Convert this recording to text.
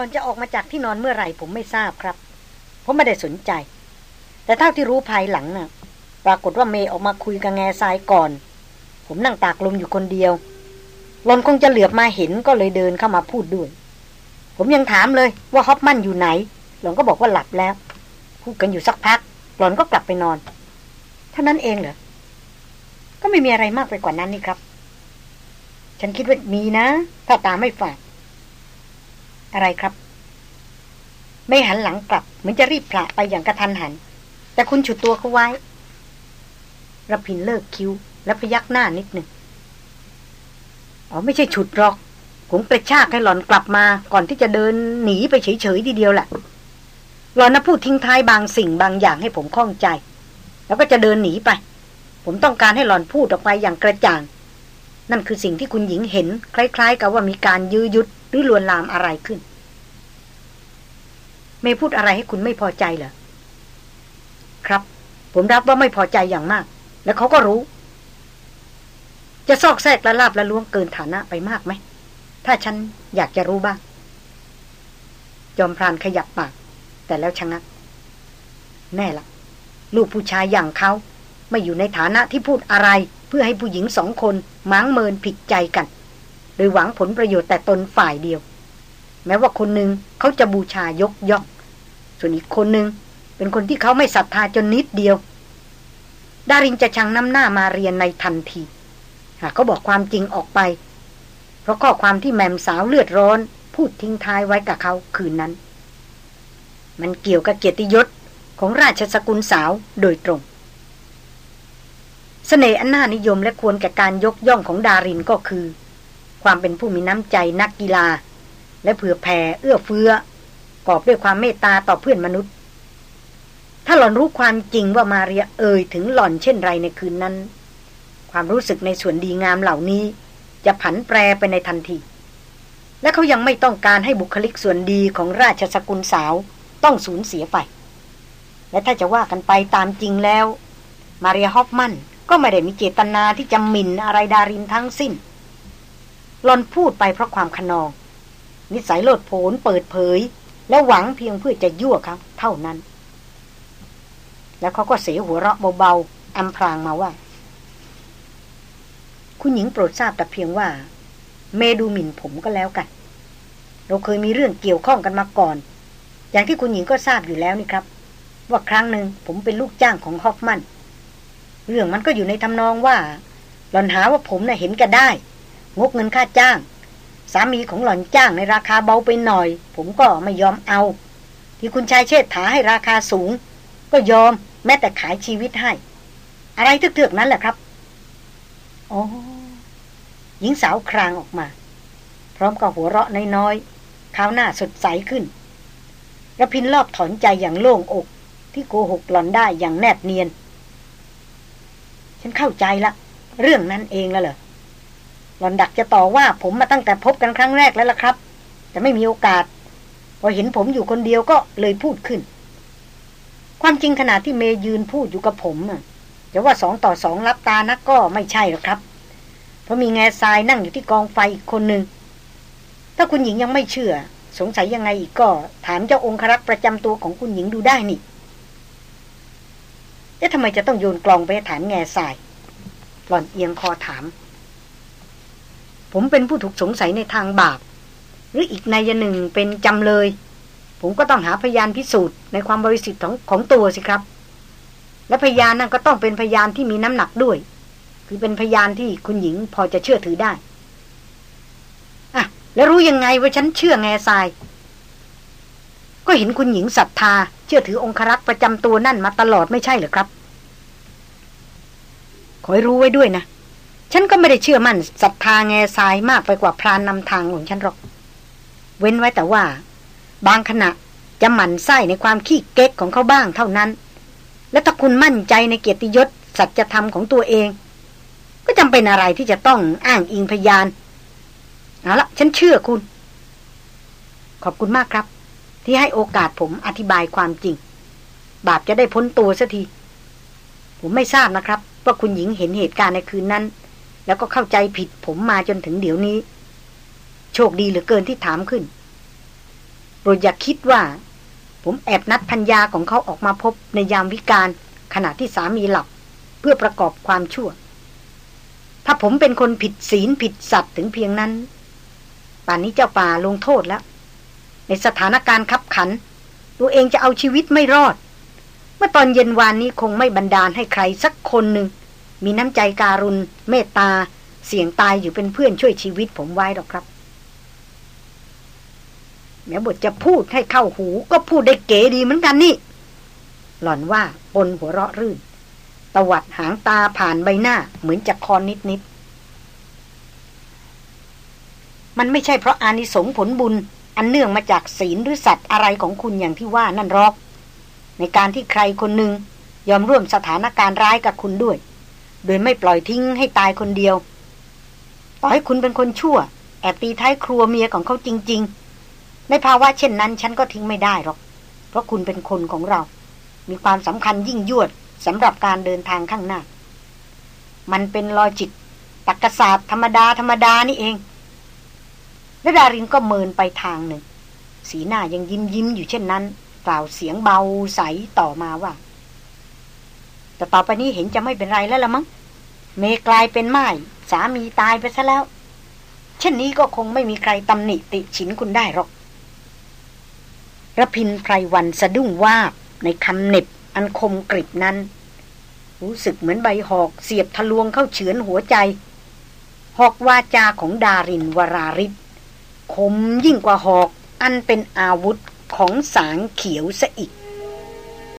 หลอนจะออกมาจากที่นอนเมื่อไหร่ผมไม่ทราบครับ ผมไม่ได้สนใจ แต่เท่าที่รู้ภายหลังนะ่ะ ปรากฏว่าเมย์ออกมาคุยกับแง่ทรายก่อน ผมนั่งตากลมอยู่คนเดียวหลอนคงจะเหลือบมาเห็นก็เลยเดินเข้ามาพูดด้วย ผมยังถามเลยว่าฮอปมันอยู่ไหน หลอนก็บอกว่าหลับแล้ว พูดกันอยู่สักพัก หลอนก็กลับไปนอน เท่านั้นเองเหรอ ก็ไม่มีอะไรมากไปกว่านั้นนี่ครับ ฉันคิดว่ามีนะ ถ้าตาไม่ฝาด อะไรครับ ไม่หันหลังกลับ เหมือนจะรีบพละไปอย่างกระทันหัน แต่คุณฉุดตัวเขาไว้ระพินเลิกคิ้ว และพยักหน้านิดหนึ่งอ๋อไม่ใช่ฉุดหรอกผมกระชากให้หล่อนกลับมา ก่อนที่จะเดินหนีไปเฉยๆทีเดียวแหละหล่อนนะพูดทิ้งท้ายบางสิ่งบางอย่างให้ผมข้องใจ แล้วก็จะเดินหนีไป ผมต้องการให้หล่อนพูดออกไปอย่างกระจ่าง นั่นคือสิ่งที่คุณหญิงเห็น คล้าย ๆ กับว่ามีการยื้อยุด หรือลวนลามอะไรขึ้นไม่พูดอะไรให้คุณไม่พอใจเหรอ ครับ ผมรับว่าไม่พอใจอย่างมาก แล้วเขาก็รู้ จะซอกแซกละลาบละล้วงเกินฐานะไปมากไหม ถ้าฉันอยากจะรู้บ้าง จอมพรานขยับปาก แต่แล้วชะงัก แน่ละลูกผู้ชายอย่างเขาไม่อยู่ในฐานะที่พูดอะไร เพื่อให้ผู้หญิงสองคนม้งเมินผิดใจกัน ดยหวังผลประโยชน์แต่ตนฝ่ายเดียว แม้ว่าคนหนึ่งเขาจะบูชายกย่อง ส่วนอีกคนหนึ่งเป็นคนที่เขาไม่ศรัทธาจนนิดเดียว ดารินจะชังน้ำหน้ามาเรียนในทันที หากเขาบอกความจริงออกไป เพราะข้อความที่แมมสาวเลือดร้อน พูดทิ้งท้ายไว้กับเขาคืนนั้น มันเกี่ยวกับเกียรติยศของราชสกุลสาวโดยตรงสเสน่ห์อันน่านิยมและควรแก่การยกย่องของดารินก็คือ ความเป็นผู้มีน้ำใจนักกีฬา และเผื่อแผ่เอื้อเฟื้อกอบด้วยความเมตตาต่อเพื่อนมนุษย์ ถ้าหล่อนรู้ความจริงว่ามาเรียเอ่ยถึงหล่อนเช่นไรในคืนนั้น ความรู้สึกในส่วนดีงามเหล่านี้ จะผันแปรไปในทันที และเขายังไม่ต้องการให้บุคลิกส่วนดีของราชสกุลสาวต้องสูญเสียไป และถ้าจะว่ากันไปตามจริงแล้ว มาเรียฮอฟมันก็ไม่ได้มีเจตนาที่จะหมิ่นอะไรดารินทั้งสิ้น หลอนพูดไปเพราะความขนอง นิสัยโลดโผนเปิดเผย และหวังเพียงเพื่อจะยั่วเขาเท่านั้น แล้วเขาก็เสียหัวเราะเบาๆอำพรางมาว่า คุณหญิงโปรดทราบแต่เพียงว่า เมดูหมิ่นผมก็แล้วกัน เราเคยมีเรื่องเกี่ยวข้องกันมาก่อน อย่างที่คุณหญิงก็ทราบอยู่แล้วนี่ครับ ว่าครั้งหนึ่งผมเป็นลูกจ้างของฮอฟมันเรื่องมันก็อยู่ในทำนองว่า หลอนหาว่าผมนะ่ะเห็นกันได้ งกเงินค่าจ้าง สามีของหล่อนจ้างในราคาเบาไปหน่อย ผมก็ไม่ยอมเอา ที่คุณชายเชษฐาให้ราคาสูง ก็ยอมแม้แต่ขายชีวิตให้ อะไรเถือกๆนั้นแหละครับอ๋อหญิงสาวครางออกมา พร้อมกับหัวเราะน้อยๆข้าวหน้าสดใสขึ้นระพินรอบถอนใจอย่างโล่งอก ที่โกหกหล่อนได้อย่างแนบเนียน ฉันเข้าใจละ เรื่องนั้นเองแล้วเหรอ หลอนดักจะต่อว่าผมมาตั้งแต่พบกันครั้งแรกแล้วล่ะครับ แต่ไม่มีโอกาส พอเห็นผมอยู่คนเดียวก็เลยพูดขึ้น ความจริงขณะที่เมยืนพูดอยู่กับผมอะจะว่าสองต่อสองรับตานักก็ไม่ใช่หรอกครับ เพราะมีแง่ทรายนั่งอยู่ที่กองไฟอีกคนหนึ่งถ้าคุณหญิงยังไม่เชื่อ สงสัยยังไงอีกก็ ถามเจ้าองครักษ์ประจำตัวของคุณหญิงดูได้นี่เอ๊ะทำไมจะต้องโยนกลองไปถามแง่ทรายหล่อนเอียงคอถาม ผมเป็นผู้ถูกสงสัยในทางบาป หรืออีกนายหนึ่งเป็นจำเลย ผมก็ต้องหาพยานพิสูจน์ในความบริสุทธิ์ของของตัวสิครับ และพยานนั้นก็ต้องเป็นพยานที่มีน้ำหนักด้วย คือเป็นพยานที่คุณหญิงพอจะเชื่อถือได้อะแล้วรู้ยังไงว่าฉันเชื่อแง่ทราย ก็เห็นคุณหญิงศรัทธา เชื่อถือองครักษ์ประจำตัวนั่นมาตลอดไม่ใช่เหรอครับขอให้รู้ไว้ด้วยนะ ฉันก็ไม่ได้เชื่อมั่นศรัทธาแง่ทรายมากไปกว่าพรานนำทางของฉันหรอก เว้นไว้แต่ว่า บางขณะจะหมั่นไส้ในความขี้เก๊กของเขาบ้างเท่านั้น และถ้าคุณมั่นใจในเกียรติยศสัจธรรมของตัวเอง ก็จำเป็นอะไรที่จะต้องอ้างอิงพยานเอาละฉันเชื่อคุณ ขอบคุณมากครับ ที่ให้โอกาสผมอธิบายความจริง บาปจะได้พ้นตัวสัที ผมไม่ทราบนะครับ ว่าคุณหญิงเห็นเหตุการณ์ในคืนนั้น แล้วก็เข้าใจผิดผมมาจนถึงเดี๋ยวนี้ โชคดีเหลือเกินที่ถามขึ้นโปรดอย่าคิดว่า ผมแอบนัดพัญญาของเขาออกมาพบในยามวิกาลขณะที่สามีหลับ เพื่อประกอบความชั่ว ถ้าผมเป็นคนผิดศีลผิดสัตว์ถึงเพียงนั้น ป่านนี้เจ้าป่าลงโทษแล้ว ในสถานการณ์ขับขัน ตัวเองจะเอาชีวิตไม่รอด เมื่อตอนเย็นวานนี้คงไม่บันดาลให้ใครสักคนหนึ่ง มีน้ำใจการุณ เมตตา เสี่ยงตายอยู่เป็นเพื่อนช่วยชีวิตผมไว้หรอกครับ แม้บทจะพูดให้เข้าหูก็พูดได้เก๋ดีเหมือนกันนี่ หล่อนว่าปนหัวเราะรื่น ตวัดหางตาผ่านใบหน้าเหมือนจะคอนนิดนิดมันไม่ใช่เพราะอานิสงผลบุญ อันเนื่องมาจากศีลหรือสัตว์อะไรของคุณอย่างที่ว่านั่นหรอก ในการที่ใครคนหนึ่งยอมร่วมสถานการณ์ร้ายกับคุณด้วย โดยไม่ปล่อยทิ้งให้ตายคนเดียว ต่อให้คุณเป็นคนชั่ว แอบตีท้ายครัวเมียของเขาจริง ๆ ในภาวะเช่นนั้นฉันก็ทิ้งไม่ได้หรอก เพราะคุณเป็นคนของเรา มีความสำคัญยิ่งยวดสำหรับการเดินทางข้างหน้า มันเป็นลอจิกตักกศาสตร์ธรรมดาธรรมดานี่เองและดารินก็เมินไปทางหนึ่ง สีหน้ายังยิ้มยิ้มอยู่เช่นนั้น กล่าวเสียงเบาใสต่อมาว่า แต่ต่อไปนี้เห็นจะไม่เป็นไรแล้วละมั้งเมกลายเป็นไม้สามีตายไปซะแล้ว เช่นนี้ก็คงไม่มีใครตำหนิติฉินคุณได้หรอกระพินไพรวันสะดุ้งว่าในคำเน็บอันคมกริบนั้น รู้สึกเหมือนใบหอกเสียบทะลวงเข้าเฉือนหัวใจ หอกวาจาของดารินวราริศคมยิ่งกว่าหอกอันเป็นอาวุธของสางเขียวซะอีก